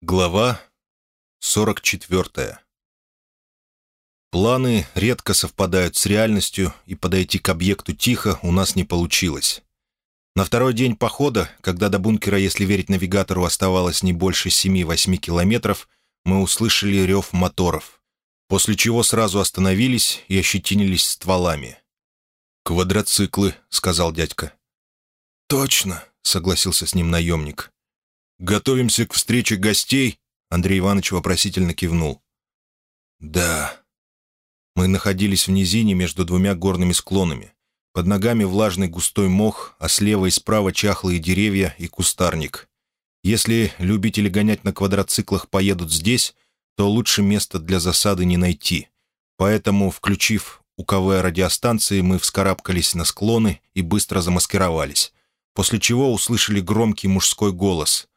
Глава 44 Планы редко совпадают с реальностью, и подойти к объекту тихо у нас не получилось. На второй день похода, когда до бункера, если верить навигатору, оставалось не больше 7-8 километров, мы услышали рев моторов, после чего сразу остановились и ощетинились стволами. «Квадроциклы», — сказал дядька. «Точно», — согласился с ним наемник. «Готовимся к встрече гостей?» Андрей Иванович вопросительно кивнул. «Да». Мы находились в низине между двумя горными склонами. Под ногами влажный густой мох, а слева и справа чахлые деревья и кустарник. Если любители гонять на квадроциклах поедут здесь, то лучше места для засады не найти. Поэтому, включив УКВ радиостанции, мы вскарабкались на склоны и быстро замаскировались, после чего услышали громкий мужской голос.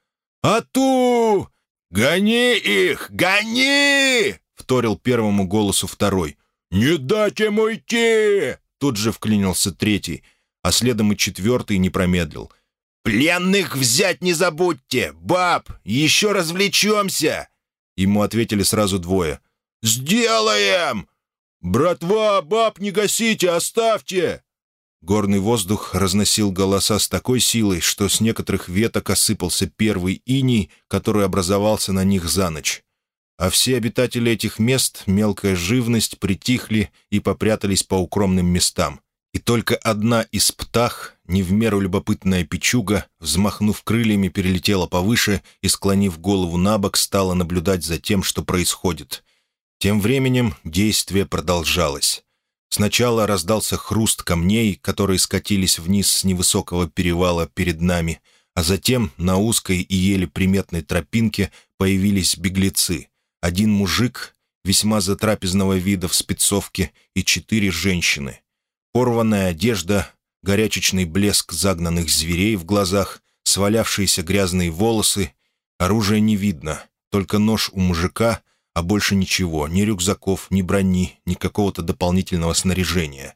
«Ату! Гони их! Гони!» — вторил первому голосу второй. «Не дать им уйти!» Тут же вклинился третий, а следом и четвертый не промедлил. «Пленных взять не забудьте! Баб, еще развлечемся!» Ему ответили сразу двое. «Сделаем! Братва, баб не гасите, оставьте!» Горный воздух разносил голоса с такой силой, что с некоторых веток осыпался первый иней, который образовался на них за ночь. А все обитатели этих мест, мелкая живность, притихли и попрятались по укромным местам. И только одна из птах, не в меру любопытная печуга, взмахнув крыльями, перелетела повыше и, склонив голову на бок, стала наблюдать за тем, что происходит. Тем временем действие продолжалось. Сначала раздался хруст камней, которые скатились вниз с невысокого перевала перед нами, а затем на узкой и еле приметной тропинке появились беглецы. Один мужик, весьма затрапезного вида в спецовке, и четыре женщины. Порванная одежда, горячечный блеск загнанных зверей в глазах, свалявшиеся грязные волосы. Оружия не видно, только нож у мужика — а больше ничего, ни рюкзаков, ни брони, ни какого-то дополнительного снаряжения.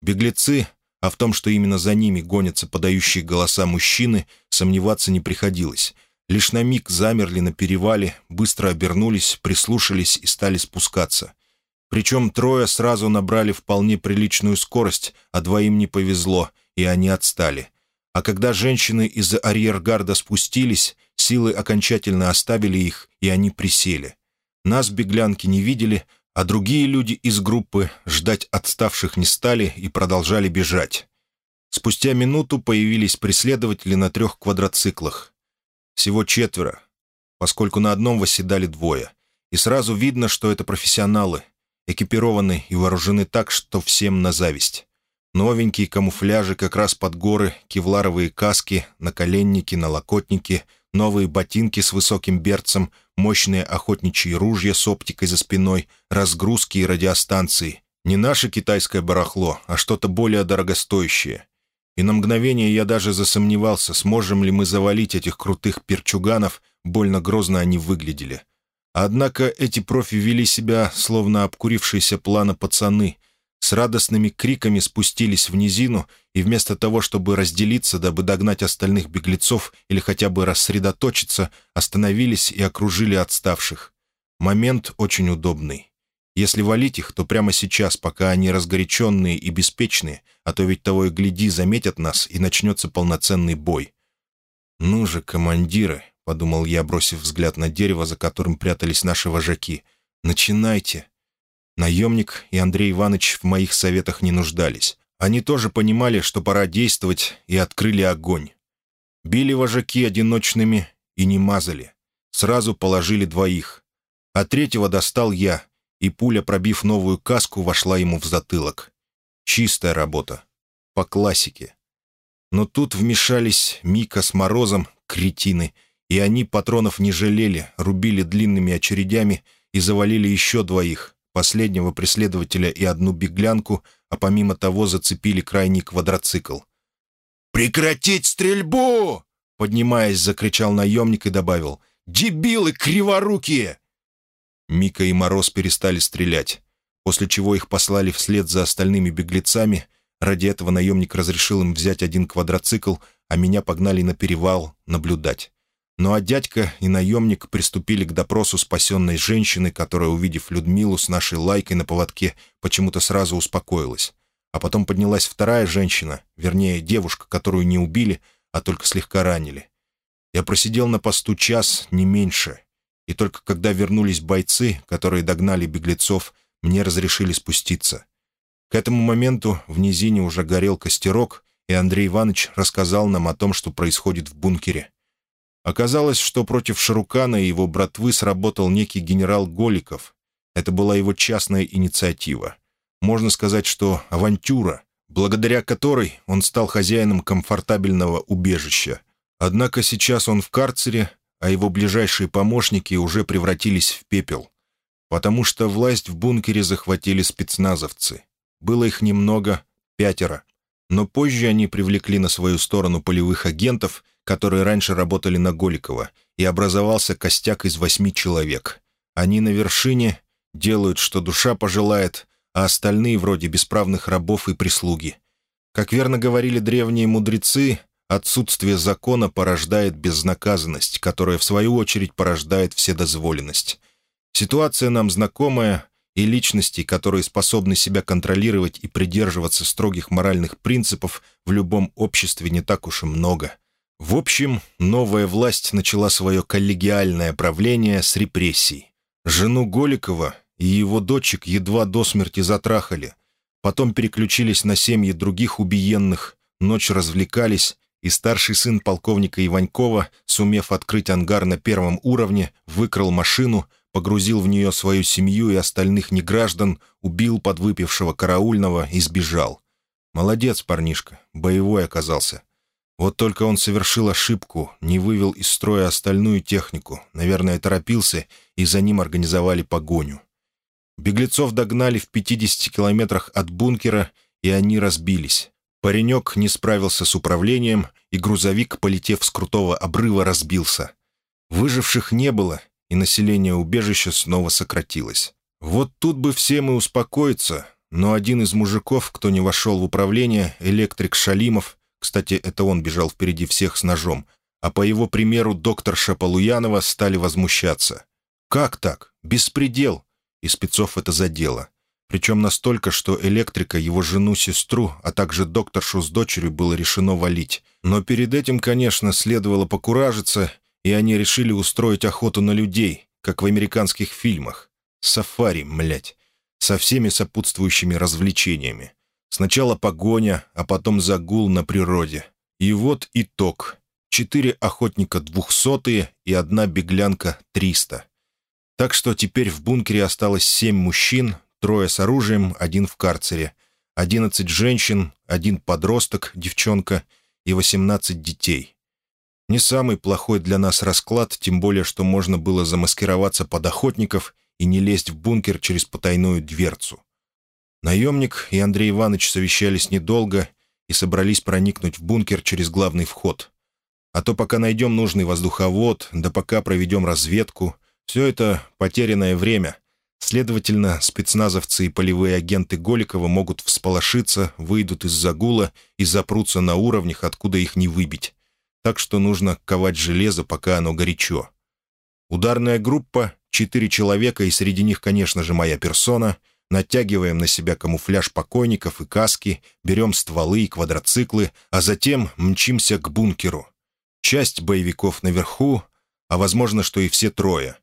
Беглецы, а в том, что именно за ними гонятся подающие голоса мужчины, сомневаться не приходилось. Лишь на миг замерли на перевале, быстро обернулись, прислушались и стали спускаться. Причем трое сразу набрали вполне приличную скорость, а двоим не повезло, и они отстали. А когда женщины из арьергарда спустились, силы окончательно оставили их, и они присели. Нас беглянки не видели, а другие люди из группы ждать отставших не стали и продолжали бежать. Спустя минуту появились преследователи на трех квадроциклах. Всего четверо, поскольку на одном восседали двое. И сразу видно, что это профессионалы, экипированы и вооружены так, что всем на зависть. Новенькие камуфляжи как раз под горы, кевларовые каски, наколенники, налокотники, новые ботинки с высоким берцем, мощные охотничьи ружья с оптикой за спиной, разгрузки и радиостанции. Не наше китайское барахло, а что-то более дорогостоящее. И на мгновение я даже засомневался, сможем ли мы завалить этих крутых перчуганов, больно грозно они выглядели. Однако эти профи вели себя, словно обкурившиеся плана пацаны — с радостными криками спустились в низину и вместо того, чтобы разделиться, дабы догнать остальных беглецов или хотя бы рассредоточиться, остановились и окружили отставших. Момент очень удобный. Если валить их, то прямо сейчас, пока они разгоряченные и беспечные, а то ведь того и гляди, заметят нас, и начнется полноценный бой. «Ну же, командиры», — подумал я, бросив взгляд на дерево, за которым прятались наши вожаки, — «начинайте». Наемник и Андрей Иванович в моих советах не нуждались. Они тоже понимали, что пора действовать, и открыли огонь. Били вожаки одиночными и не мазали. Сразу положили двоих. А третьего достал я, и пуля, пробив новую каску, вошла ему в затылок. Чистая работа. По классике. Но тут вмешались Мика с Морозом, кретины, и они патронов не жалели, рубили длинными очередями и завалили еще двоих, последнего преследователя и одну беглянку, а помимо того зацепили крайний квадроцикл. «Прекратить стрельбу!» Поднимаясь, закричал наемник и добавил. «Дебилы криворукие!» Мика и Мороз перестали стрелять, после чего их послали вслед за остальными беглецами. Ради этого наемник разрешил им взять один квадроцикл, а меня погнали на перевал наблюдать. Ну а дядька и наемник приступили к допросу спасенной женщины, которая, увидев Людмилу с нашей лайкой на поводке, почему-то сразу успокоилась. А потом поднялась вторая женщина, вернее, девушка, которую не убили, а только слегка ранили. Я просидел на посту час, не меньше. И только когда вернулись бойцы, которые догнали беглецов, мне разрешили спуститься. К этому моменту в низине уже горел костерок, и Андрей Иванович рассказал нам о том, что происходит в бункере. Оказалось, что против Шарукана и его братвы сработал некий генерал Голиков. Это была его частная инициатива. Можно сказать, что авантюра, благодаря которой он стал хозяином комфортабельного убежища. Однако сейчас он в карцере, а его ближайшие помощники уже превратились в пепел. Потому что власть в бункере захватили спецназовцы. Было их немного, пятеро. Но позже они привлекли на свою сторону полевых агентов которые раньше работали на Голикова, и образовался костяк из восьми человек. Они на вершине, делают, что душа пожелает, а остальные вроде бесправных рабов и прислуги. Как верно говорили древние мудрецы, отсутствие закона порождает безнаказанность, которая, в свою очередь, порождает вседозволенность. Ситуация нам знакомая, и личностей, которые способны себя контролировать и придерживаться строгих моральных принципов, в любом обществе не так уж и много. В общем, новая власть начала свое коллегиальное правление с репрессий. Жену Голикова и его дочек едва до смерти затрахали. Потом переключились на семьи других убиенных, ночь развлекались, и старший сын полковника Иванькова, сумев открыть ангар на первом уровне, выкрал машину, погрузил в нее свою семью и остальных неграждан, убил подвыпившего караульного и сбежал. Молодец, парнишка, боевой оказался. Вот только он совершил ошибку, не вывел из строя остальную технику, наверное, торопился, и за ним организовали погоню. Беглецов догнали в 50 километрах от бункера, и они разбились. Паренек не справился с управлением, и грузовик, полетев с крутого обрыва, разбился. Выживших не было, и население убежища снова сократилось. Вот тут бы всем и успокоиться, но один из мужиков, кто не вошел в управление, электрик Шалимов, кстати, это он бежал впереди всех с ножом. А по его примеру доктор Шаполуянова стали возмущаться. «Как так? Беспредел!» И спецов это задело. Причем настолько, что электрика, его жену-сестру, а также докторшу с дочерью было решено валить. Но перед этим, конечно, следовало покуражиться, и они решили устроить охоту на людей, как в американских фильмах. Сафари, млять. Со всеми сопутствующими развлечениями. Сначала погоня, а потом загул на природе. И вот итог. Четыре охотника двухсотые и одна беглянка триста. Так что теперь в бункере осталось семь мужчин, трое с оружием, один в карцере, одиннадцать женщин, один подросток, девчонка и восемнадцать детей. Не самый плохой для нас расклад, тем более, что можно было замаскироваться под охотников и не лезть в бункер через потайную дверцу. Наемник и Андрей Иванович совещались недолго и собрались проникнуть в бункер через главный вход. А то пока найдем нужный воздуховод, да пока проведем разведку, все это потерянное время. Следовательно, спецназовцы и полевые агенты Голикова могут всполошиться, выйдут из загула и запрутся на уровнях, откуда их не выбить. Так что нужно ковать железо, пока оно горячо. Ударная группа, четыре человека, и среди них, конечно же, моя персона — натягиваем на себя камуфляж покойников и каски, берем стволы и квадроциклы, а затем мчимся к бункеру. Часть боевиков наверху, а возможно, что и все трое.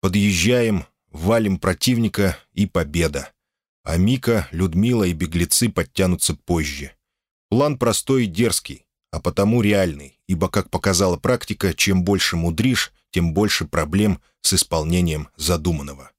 Подъезжаем, валим противника и победа. А Мика, Людмила и беглецы подтянутся позже. План простой и дерзкий, а потому реальный, ибо, как показала практика, чем больше мудришь, тем больше проблем с исполнением задуманного.